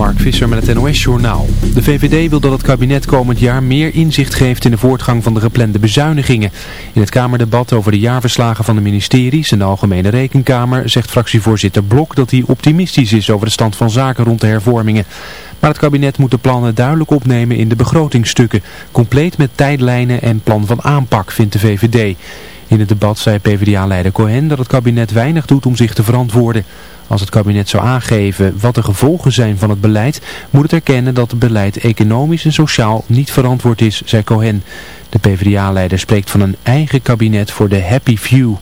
Mark Visser met het NOS-journaal. De VVD wil dat het kabinet komend jaar meer inzicht geeft in de voortgang van de geplande bezuinigingen. In het Kamerdebat over de jaarverslagen van de ministeries en de Algemene Rekenkamer zegt fractievoorzitter Blok dat hij optimistisch is over de stand van zaken rond de hervormingen. Maar het kabinet moet de plannen duidelijk opnemen in de begrotingstukken, compleet met tijdlijnen en plan van aanpak, vindt de VVD. In het debat zei PvdA-leider Cohen dat het kabinet weinig doet om zich te verantwoorden. Als het kabinet zou aangeven wat de gevolgen zijn van het beleid, moet het erkennen dat het beleid economisch en sociaal niet verantwoord is, zei Cohen. De PvdA-leider spreekt van een eigen kabinet voor de happy few.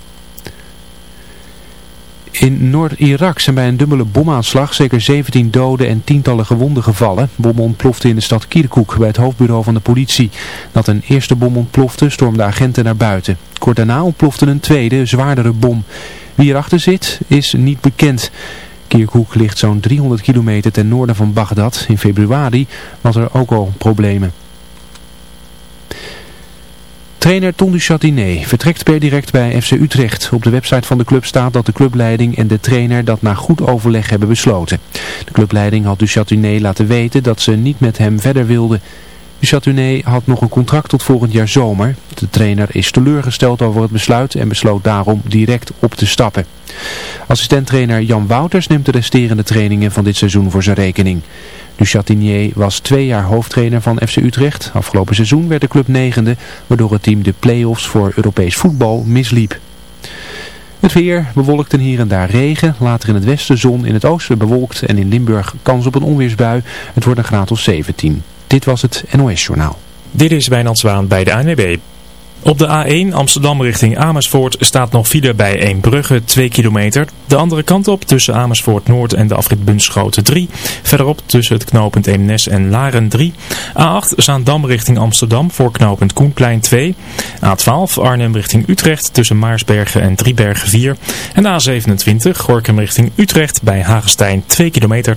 In Noord-Irak zijn bij een dubbele bomaanslag zeker 17 doden en tientallen gewonden gevallen. Bom ontplofte in de stad Kirkuk bij het hoofdbureau van de politie. Dat een eerste bom ontplofte stormden agenten naar buiten. Kort daarna ontplofte een tweede, zwaardere bom. Wie erachter zit is niet bekend. Kirkuk ligt zo'n 300 kilometer ten noorden van Bagdad. In februari was er ook al problemen. Trainer Ton du Châtinet vertrekt per direct bij FC Utrecht. Op de website van de club staat dat de clubleiding en de trainer dat na goed overleg hebben besloten. De clubleiding had du laten weten dat ze niet met hem verder wilde. Du Châtinet had nog een contract tot volgend jaar zomer. De trainer is teleurgesteld over het besluit en besloot daarom direct op te stappen. Assistenttrainer Jan Wouters neemt de resterende trainingen van dit seizoen voor zijn rekening. Du Chatinier was twee jaar hoofdtrainer van FC Utrecht. Afgelopen seizoen werd de club negende, waardoor het team de play-offs voor Europees voetbal misliep. Het weer bewolkt en hier en daar regen. Later in het westen zon, in het oosten bewolkt en in Limburg kans op een onweersbui. Het wordt een graad of 17. Dit was het NOS Journaal. Dit is Wijnand Zwaan bij de ANWB. Op de A1 Amsterdam richting Amersfoort staat nog file bij Eembrugge 2 kilometer. De andere kant op tussen Amersfoort Noord en de afrit Bunschoten 3. Verderop tussen het knooppunt Eemnes en Laren 3. A8 Zaandam richting Amsterdam voor knooppunt Koenplein 2. A12 Arnhem richting Utrecht tussen Maarsbergen en Driebergen 4. En A27 Gorkum richting Utrecht bij Hagestein 2 kilometer.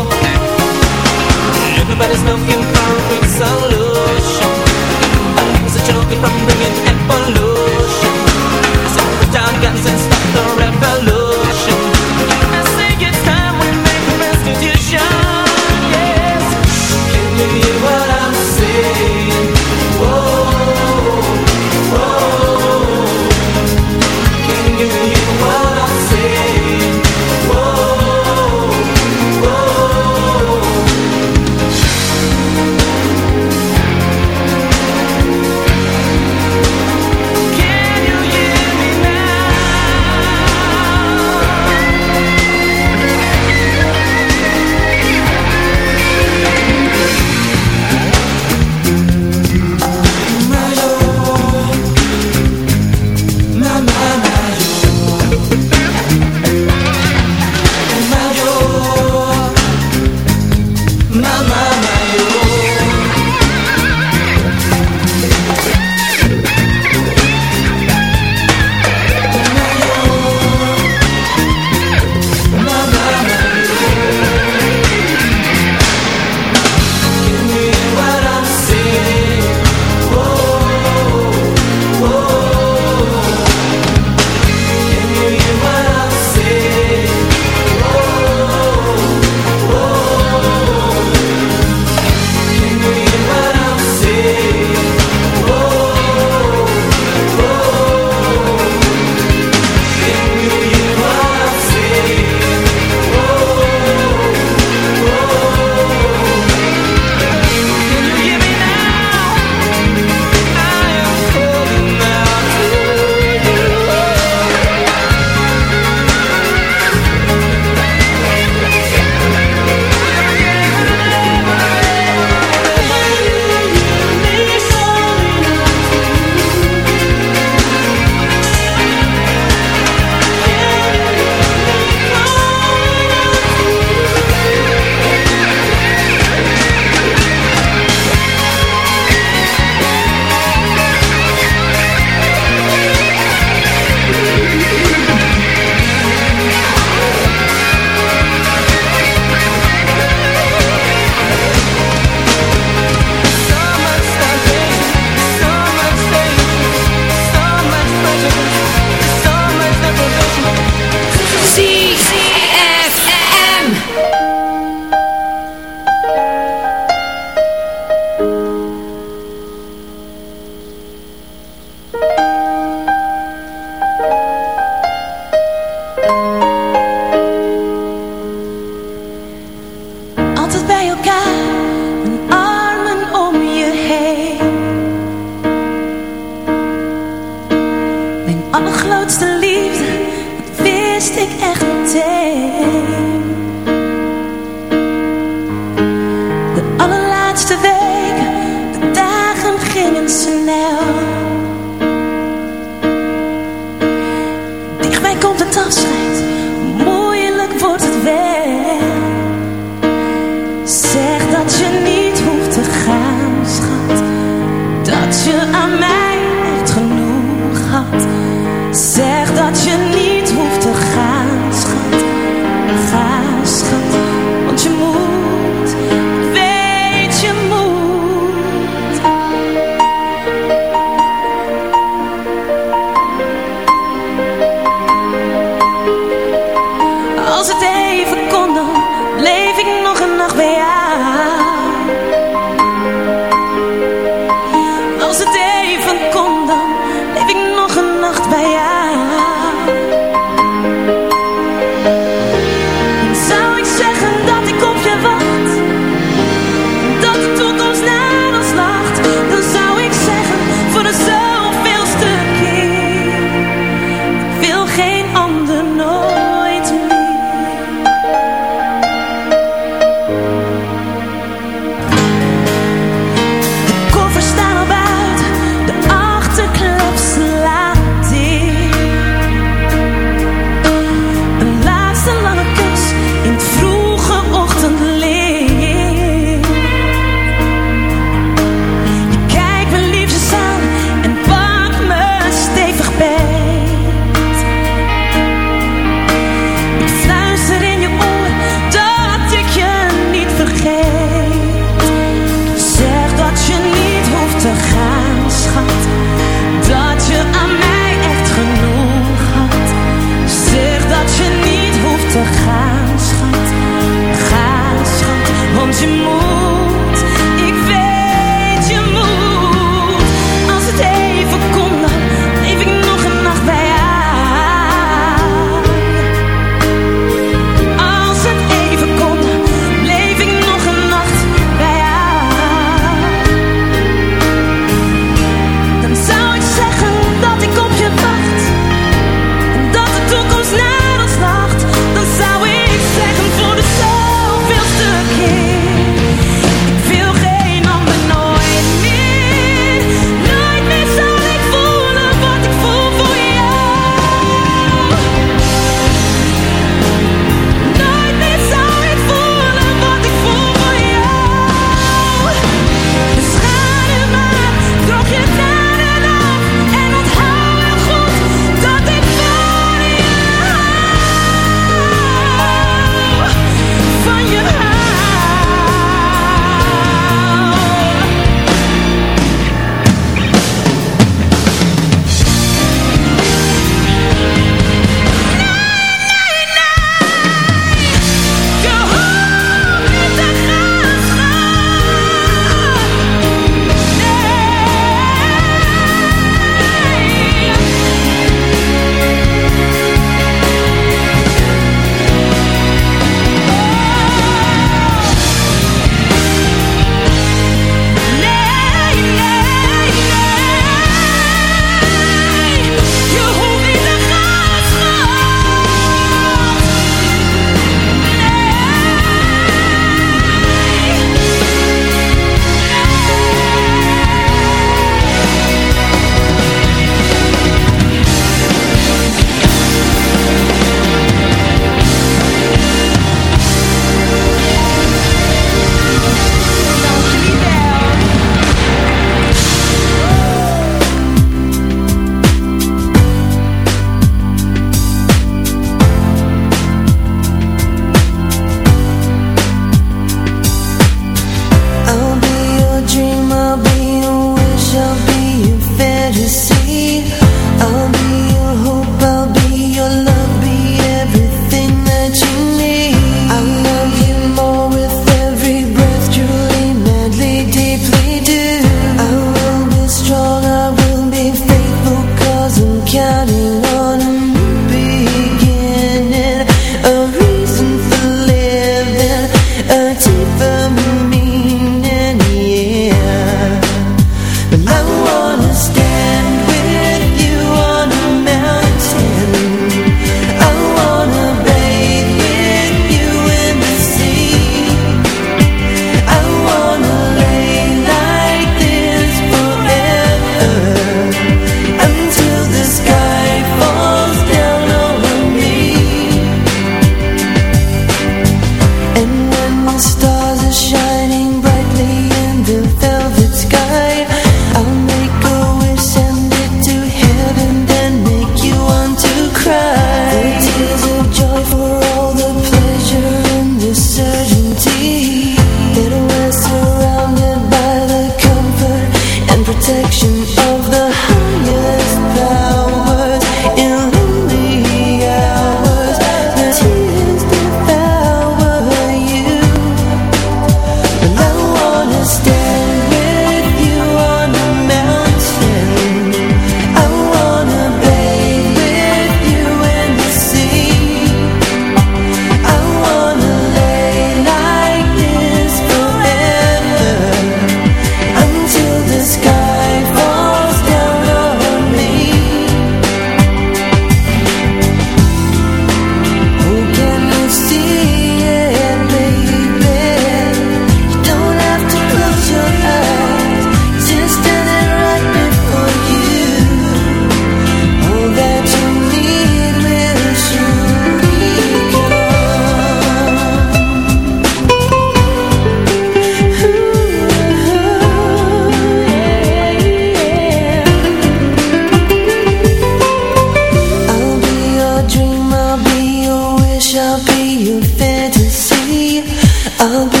again.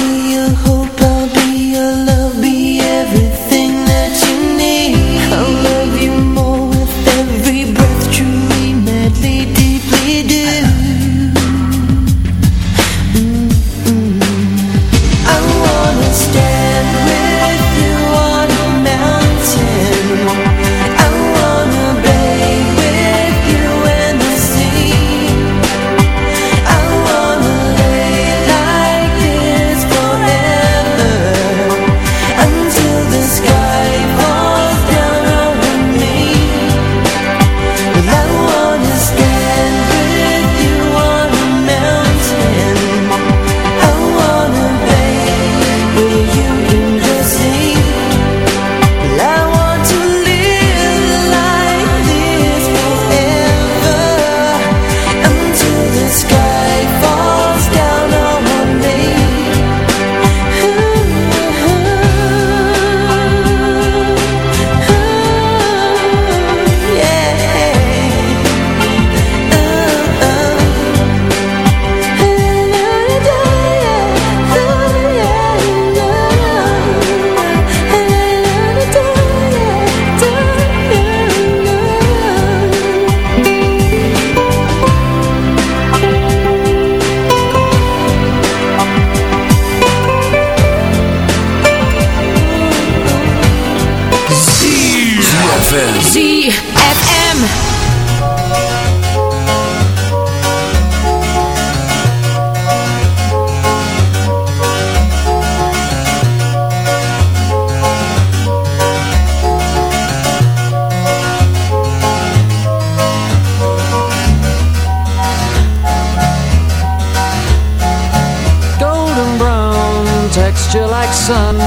sun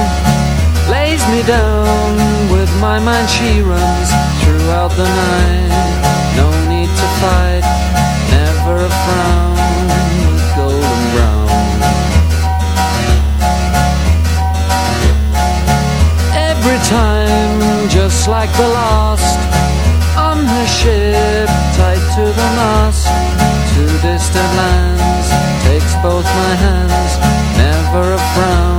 lays me down with my mind. She runs throughout the night. No need to fight never a frown. Golden brown. Every time just like the last on the ship tied to the mast to distant lands takes both my hands never a frown.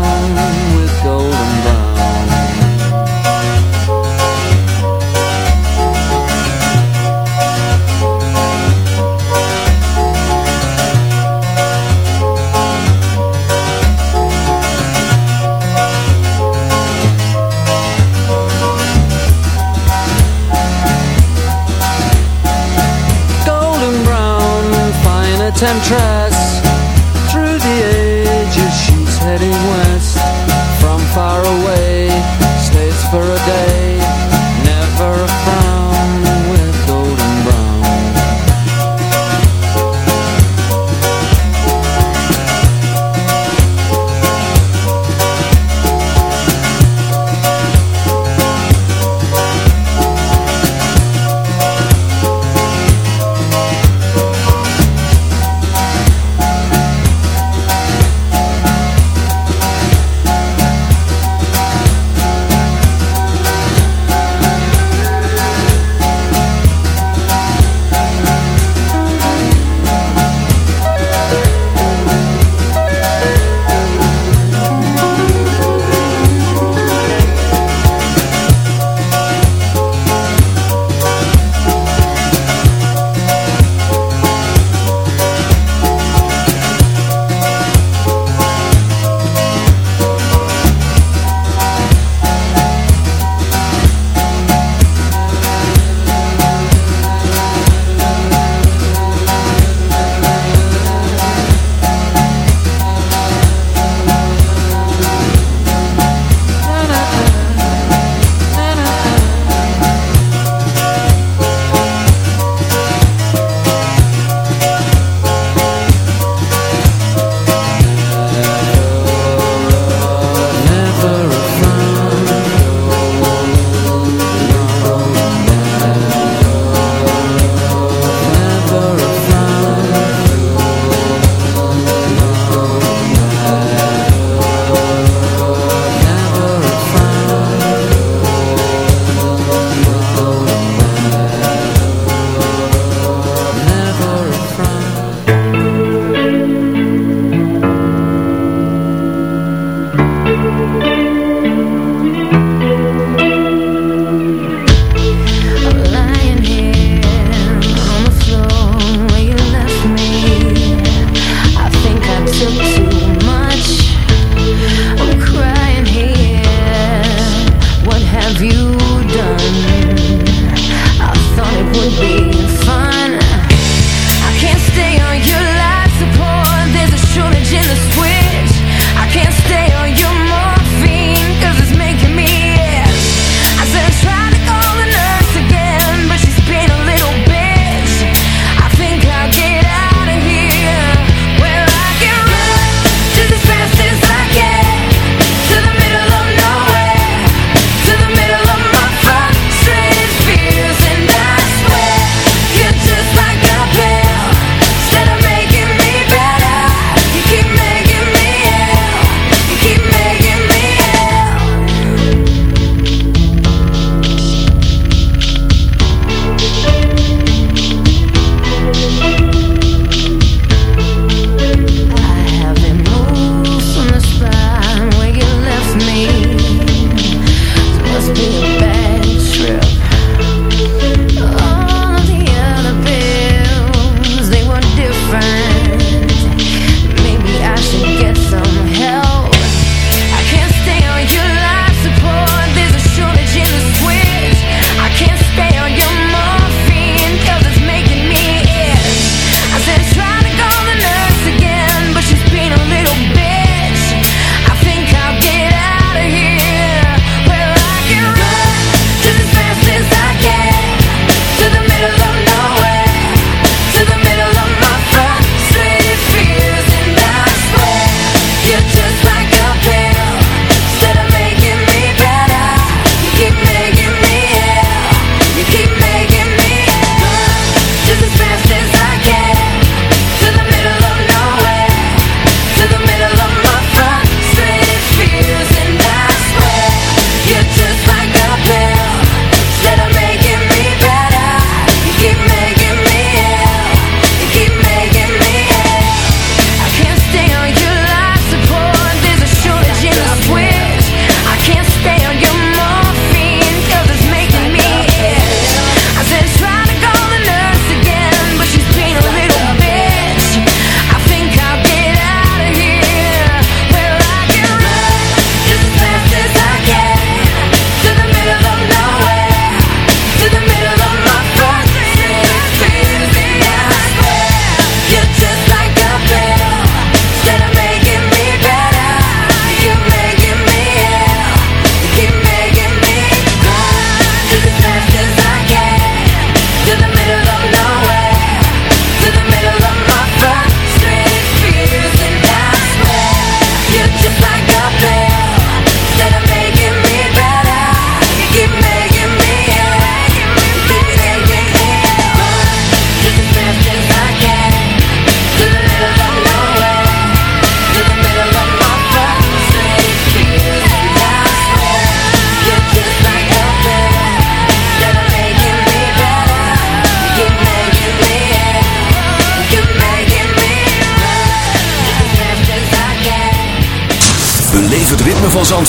I'm trust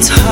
it's hard.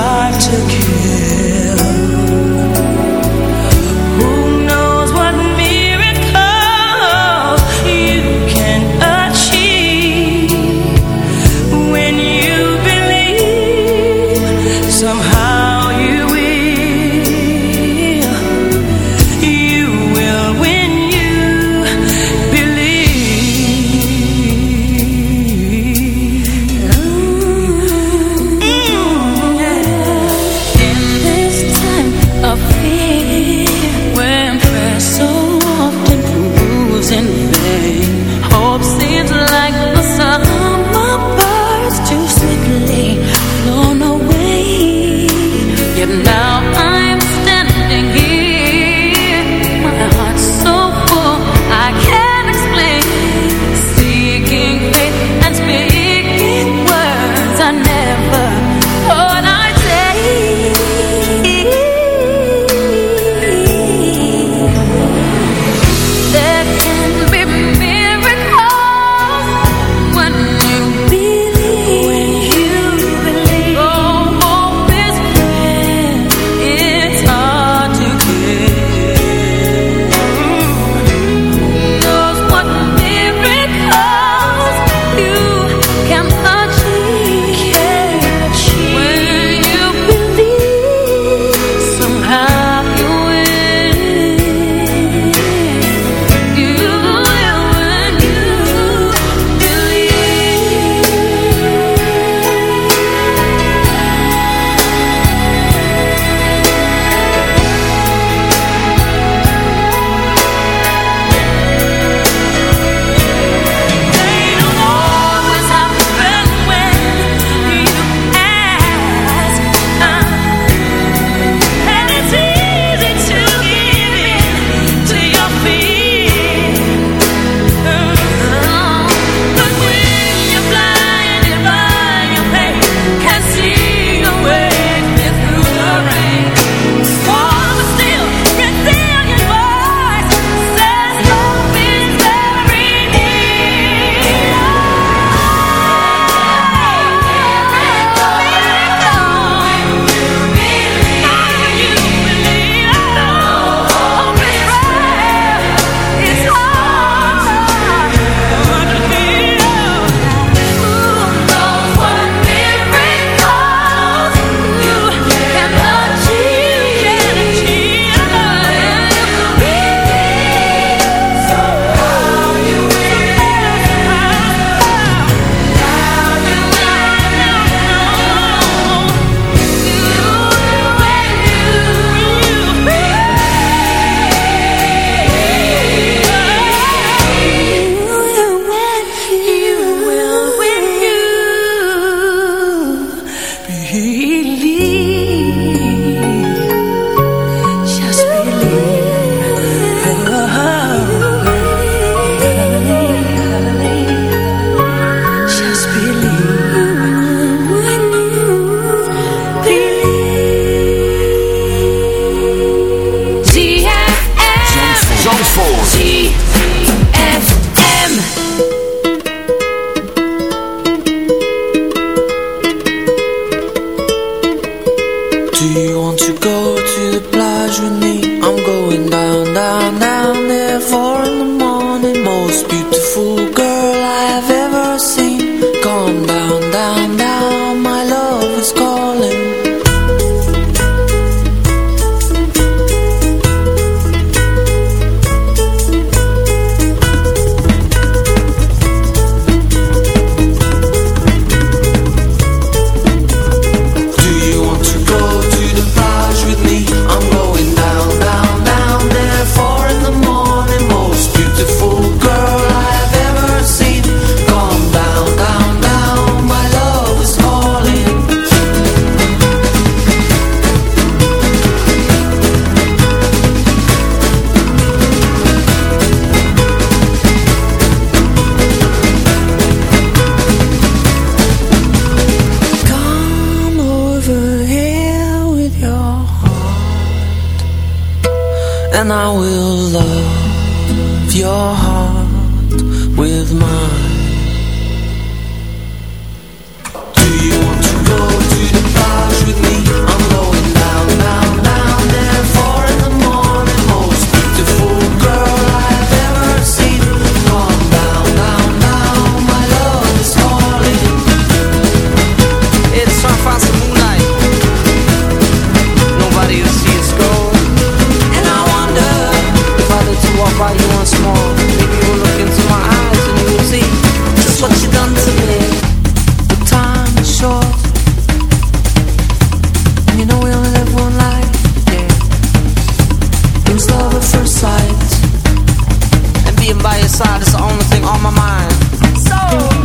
with me decide it's the only thing on my mind. So.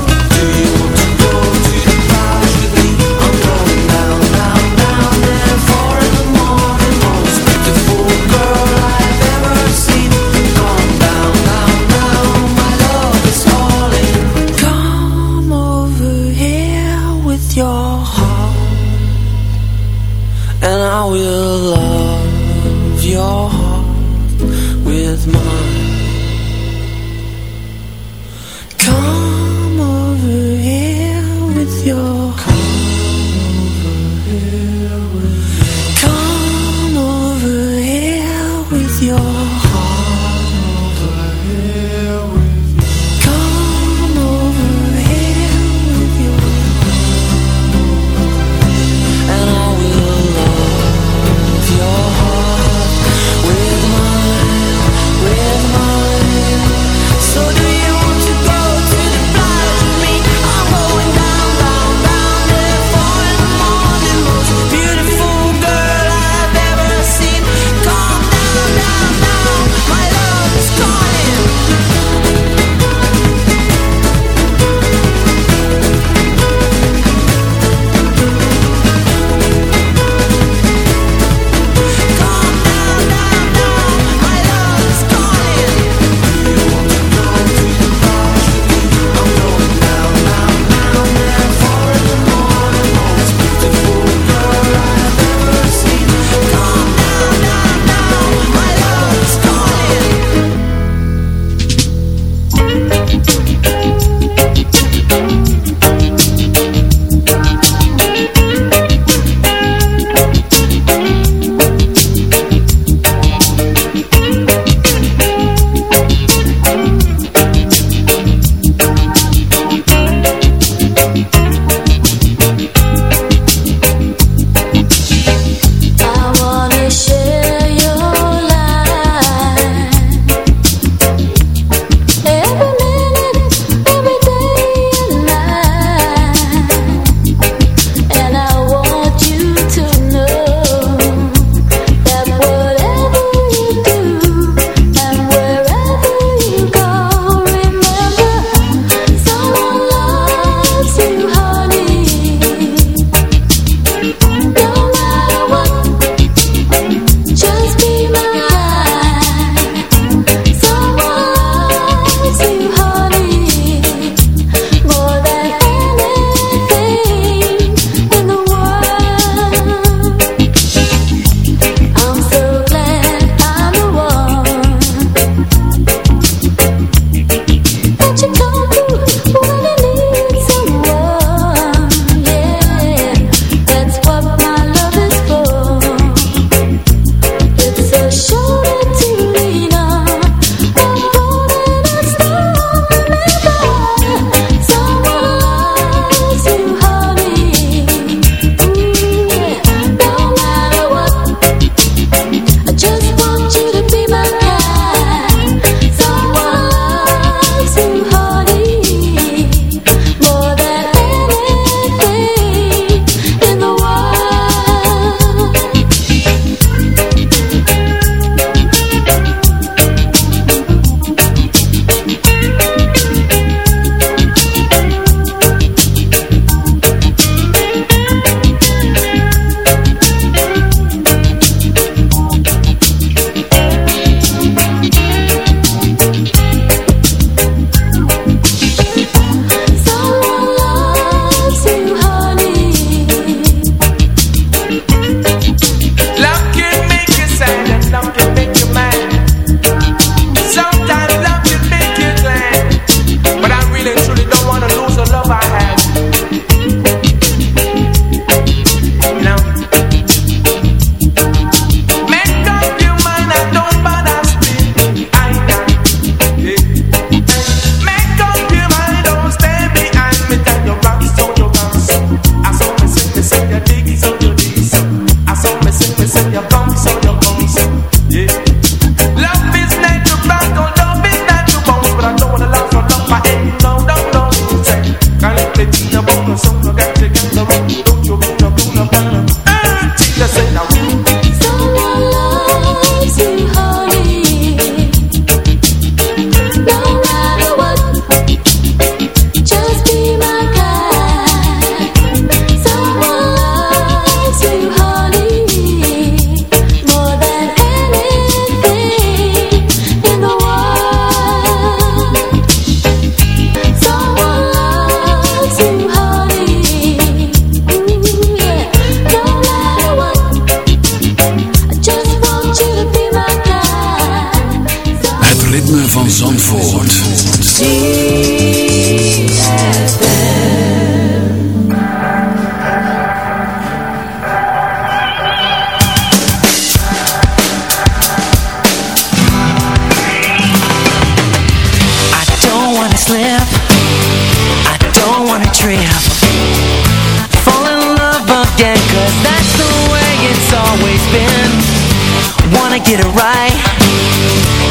it right.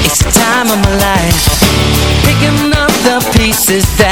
It's the time of my life. Picking up the pieces that